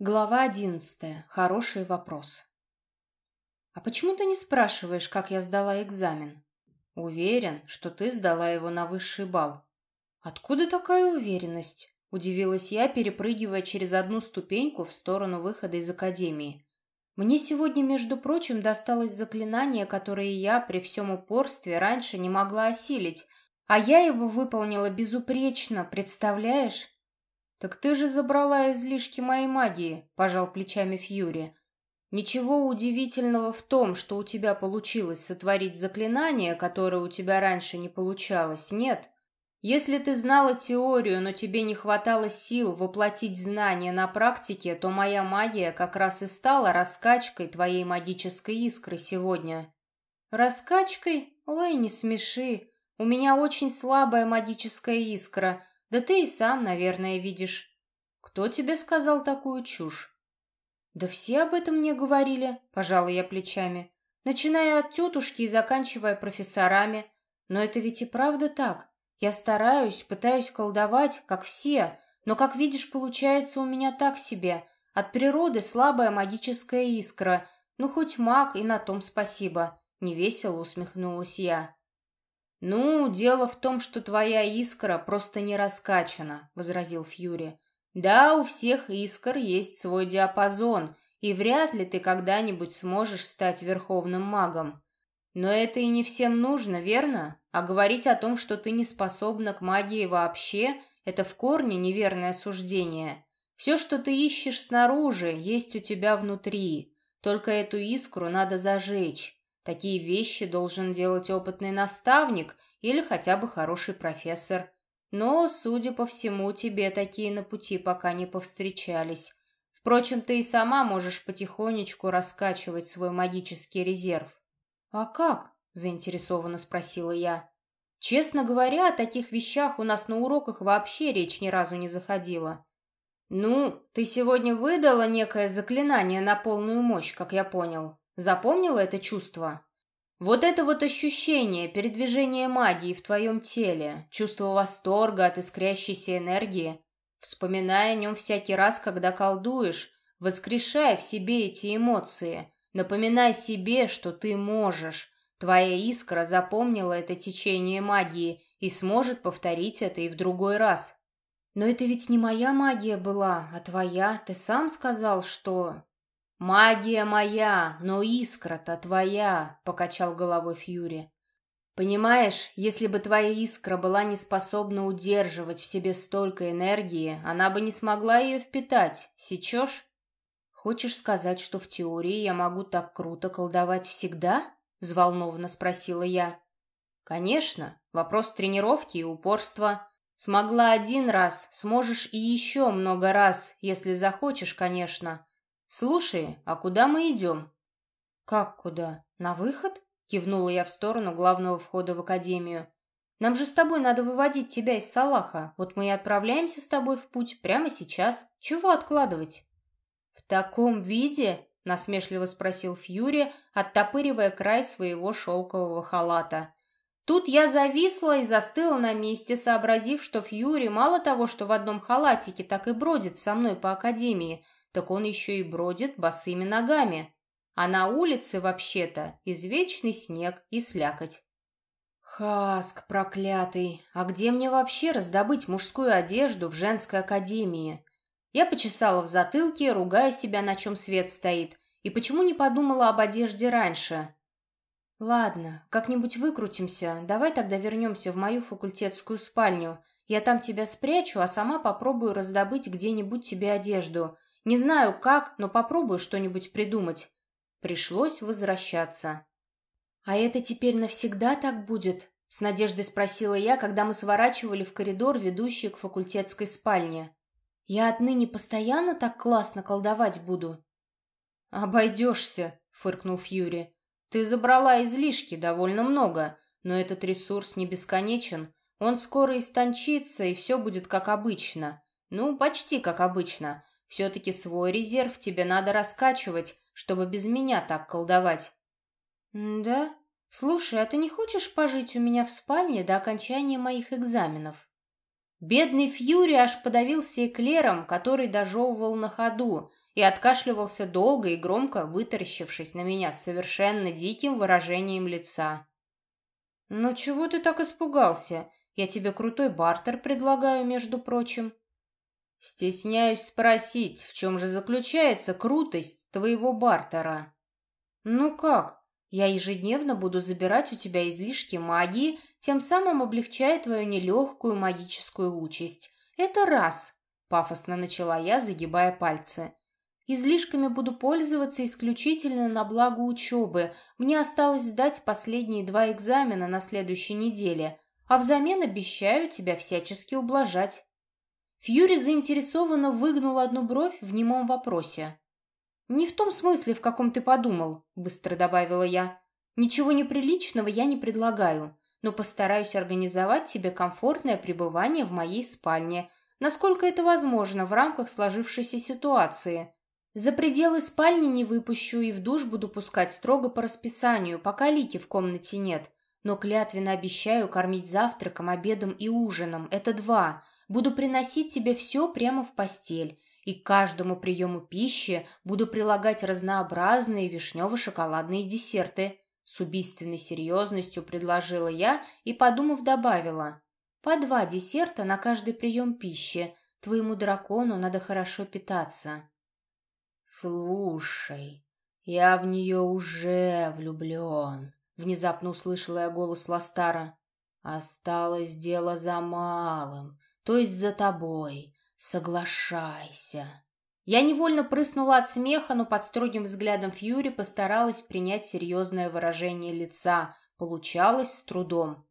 Глава одиннадцатая. Хороший вопрос. «А почему ты не спрашиваешь, как я сдала экзамен?» «Уверен, что ты сдала его на высший балл». «Откуда такая уверенность?» — удивилась я, перепрыгивая через одну ступеньку в сторону выхода из академии. «Мне сегодня, между прочим, досталось заклинание, которое я при всем упорстве раньше не могла осилить, а я его выполнила безупречно, представляешь?» «Так ты же забрала излишки моей магии», — пожал плечами Фьюри. «Ничего удивительного в том, что у тебя получилось сотворить заклинание, которое у тебя раньше не получалось, нет. Если ты знала теорию, но тебе не хватало сил воплотить знания на практике, то моя магия как раз и стала раскачкой твоей магической искры сегодня». «Раскачкой? Ой, не смеши. У меня очень слабая магическая искра». Да ты и сам, наверное, видишь. Кто тебе сказал такую чушь? Да все об этом мне говорили, пожала я плечами. Начиная от тетушки и заканчивая профессорами. Но это ведь и правда так. Я стараюсь, пытаюсь колдовать, как все, но, как видишь, получается у меня так себе. От природы слабая магическая искра. Ну, хоть маг, и на том спасибо. Невесело усмехнулась я. «Ну, дело в том, что твоя искра просто не раскачана», — возразил Фьюри. «Да, у всех искр есть свой диапазон, и вряд ли ты когда-нибудь сможешь стать верховным магом. Но это и не всем нужно, верно? А говорить о том, что ты не способна к магии вообще, это в корне неверное суждение. Все, что ты ищешь снаружи, есть у тебя внутри. Только эту искру надо зажечь. Такие вещи должен делать опытный наставник или хотя бы хороший профессор. Но, судя по всему, тебе такие на пути пока не повстречались. Впрочем, ты и сама можешь потихонечку раскачивать свой магический резерв. «А как?» – заинтересованно спросила я. «Честно говоря, о таких вещах у нас на уроках вообще речь ни разу не заходила». «Ну, ты сегодня выдала некое заклинание на полную мощь, как я понял. Запомнила это чувство? Вот это вот ощущение передвижения магии в твоем теле, чувство восторга от искрящейся энергии. Вспоминай о нем всякий раз, когда колдуешь, воскрешай в себе эти эмоции, напоминай себе, что ты можешь. Твоя искра запомнила это течение магии и сможет повторить это и в другой раз. Но это ведь не моя магия была, а твоя. Ты сам сказал, что... «Магия моя, но искра-то твоя», — покачал головой Фьюри. «Понимаешь, если бы твоя искра была не способна удерживать в себе столько энергии, она бы не смогла ее впитать. Сечешь?» «Хочешь сказать, что в теории я могу так круто колдовать всегда?» — взволнованно спросила я. «Конечно. Вопрос тренировки и упорства. Смогла один раз, сможешь и еще много раз, если захочешь, конечно. «Слушай, а куда мы идем?» «Как куда? На выход?» — кивнула я в сторону главного входа в академию. «Нам же с тобой надо выводить тебя из Салаха. Вот мы и отправляемся с тобой в путь прямо сейчас. Чего откладывать?» «В таком виде?» — насмешливо спросил Фьюри, оттопыривая край своего шелкового халата. Тут я зависла и застыла на месте, сообразив, что Фьюри мало того, что в одном халатике так и бродит со мной по академии, так он еще и бродит босыми ногами. А на улице, вообще-то, извечный снег и слякоть. Хаск проклятый, а где мне вообще раздобыть мужскую одежду в женской академии? Я почесала в затылке, ругая себя, на чем свет стоит, и почему не подумала об одежде раньше? Ладно, как-нибудь выкрутимся, давай тогда вернемся в мою факультетскую спальню. Я там тебя спрячу, а сама попробую раздобыть где-нибудь тебе одежду. Не знаю как, но попробую что-нибудь придумать. Пришлось возвращаться. «А это теперь навсегда так будет?» — с надеждой спросила я, когда мы сворачивали в коридор, ведущий к факультетской спальне. «Я отныне постоянно так классно колдовать буду?» «Обойдешься», — фыркнул Фьюри. «Ты забрала излишки довольно много, но этот ресурс не бесконечен. Он скоро истончится, и все будет как обычно. Ну, почти как обычно. Все-таки свой резерв тебе надо раскачивать, чтобы без меня так колдовать». «Да? Слушай, а ты не хочешь пожить у меня в спальне до окончания моих экзаменов?» Бедный Фьюри аж подавился эклером, который дожевывал на ходу, и откашливался долго и громко, вытаращившись на меня с совершенно диким выражением лица. «Ну чего ты так испугался? Я тебе крутой бартер предлагаю, между прочим». «Стесняюсь спросить, в чем же заключается крутость твоего бартера?» «Ну как? Я ежедневно буду забирать у тебя излишки магии, тем самым облегчая твою нелегкую магическую участь. Это раз», — пафосно начала я, загибая пальцы. Излишками буду пользоваться исключительно на благо учебы. Мне осталось сдать последние два экзамена на следующей неделе, а взамен обещаю тебя всячески ублажать». Фьюри заинтересованно выгнул одну бровь в немом вопросе. «Не в том смысле, в каком ты подумал», — быстро добавила я. «Ничего неприличного я не предлагаю, но постараюсь организовать тебе комфортное пребывание в моей спальне, насколько это возможно в рамках сложившейся ситуации. За пределы спальни не выпущу и в душ буду пускать строго по расписанию, пока Лики в комнате нет. Но клятвенно обещаю кормить завтраком, обедом и ужином. Это два. Буду приносить тебе все прямо в постель. И к каждому приему пищи буду прилагать разнообразные вишнево-шоколадные десерты. С убийственной серьезностью предложила я и, подумав, добавила. По два десерта на каждый прием пищи. Твоему дракону надо хорошо питаться. «Слушай, я в нее уже влюблен», — внезапно услышала я голос Ластара. «Осталось дело за малым, то есть за тобой. Соглашайся». Я невольно прыснула от смеха, но под строгим взглядом Фьюри постаралась принять серьезное выражение лица. Получалось с трудом.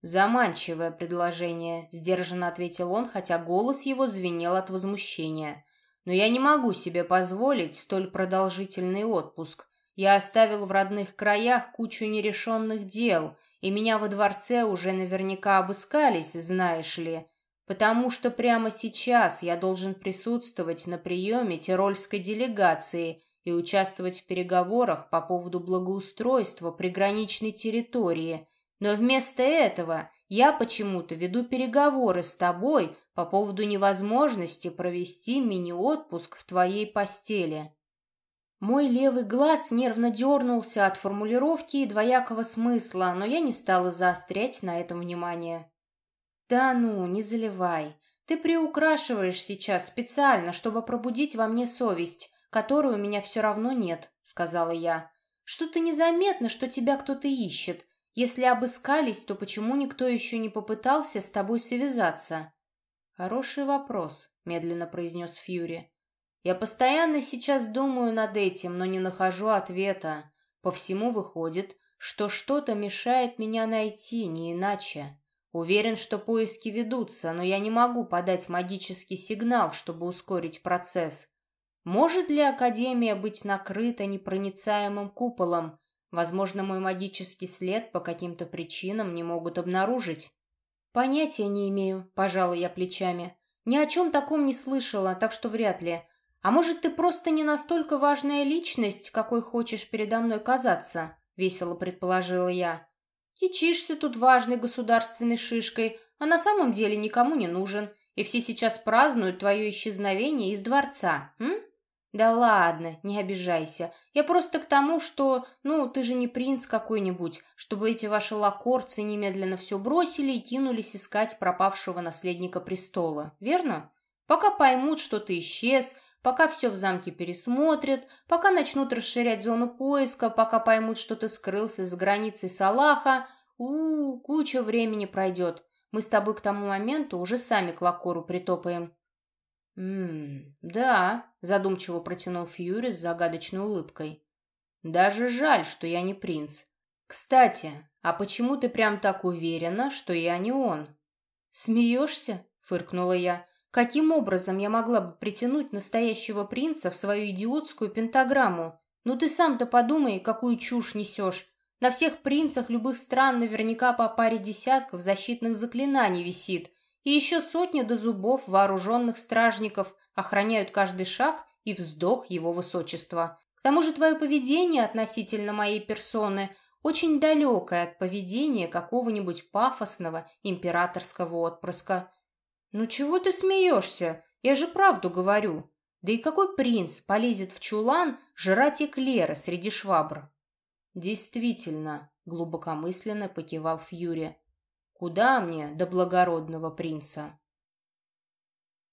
«Заманчивое предложение», — сдержанно ответил он, хотя голос его звенел от возмущения. Но я не могу себе позволить столь продолжительный отпуск. Я оставил в родных краях кучу нерешенных дел, и меня во дворце уже наверняка обыскались, знаешь ли, потому что прямо сейчас я должен присутствовать на приеме тирольской делегации и участвовать в переговорах по поводу благоустройства приграничной территории. Но вместо этого я почему-то веду переговоры с тобой по поводу невозможности провести мини-отпуск в твоей постели. Мой левый глаз нервно дернулся от формулировки и двоякого смысла, но я не стала заострять на этом внимание. «Да ну, не заливай. Ты приукрашиваешь сейчас специально, чтобы пробудить во мне совесть, которой у меня все равно нет», — сказала я. «Что-то незаметно, что тебя кто-то ищет. Если обыскались, то почему никто еще не попытался с тобой связаться?» «Хороший вопрос», — медленно произнес Фьюри. «Я постоянно сейчас думаю над этим, но не нахожу ответа. По всему выходит, что что-то мешает меня найти, не иначе. Уверен, что поиски ведутся, но я не могу подать магический сигнал, чтобы ускорить процесс. Может ли Академия быть накрыта непроницаемым куполом? Возможно, мой магический след по каким-то причинам не могут обнаружить. «Понятия не имею», — пожала я плечами. «Ни о чем таком не слышала, так что вряд ли. А может, ты просто не настолько важная личность, какой хочешь передо мной казаться?» — весело предположила я. «Кичишься тут важной государственной шишкой, а на самом деле никому не нужен, и все сейчас празднуют твое исчезновение из дворца, м?» «Да ладно, не обижайся. Я просто к тому, что, ну, ты же не принц какой-нибудь, чтобы эти ваши лакорцы немедленно все бросили и кинулись искать пропавшего наследника престола, верно? Пока поймут, что ты исчез, пока все в замке пересмотрят, пока начнут расширять зону поиска, пока поймут, что ты скрылся с границей Салаха, у, -у, -у куча времени пройдет. Мы с тобой к тому моменту уже сами к Лакору притопаем. «Ммм, да», — задумчиво протянул Фьюри с загадочной улыбкой. «Даже жаль, что я не принц. Кстати, а почему ты прям так уверена, что я не он?» «Смеешься?» — фыркнула я. «Каким образом я могла бы притянуть настоящего принца в свою идиотскую пентаграмму? Ну ты сам-то подумай, какую чушь несешь. На всех принцах любых стран наверняка по паре десятков защитных заклинаний висит, и еще сотни до зубов вооруженных стражников охраняют каждый шаг и вздох его высочества. К тому же твое поведение относительно моей персоны очень далекое от поведения какого-нибудь пафосного императорского отпрыска. «Ну чего ты смеешься? Я же правду говорю». Да и какой принц полезет в чулан жрать эклеры среди швабр? Действительно, глубокомысленно покивал Фьюри. Куда мне до благородного принца?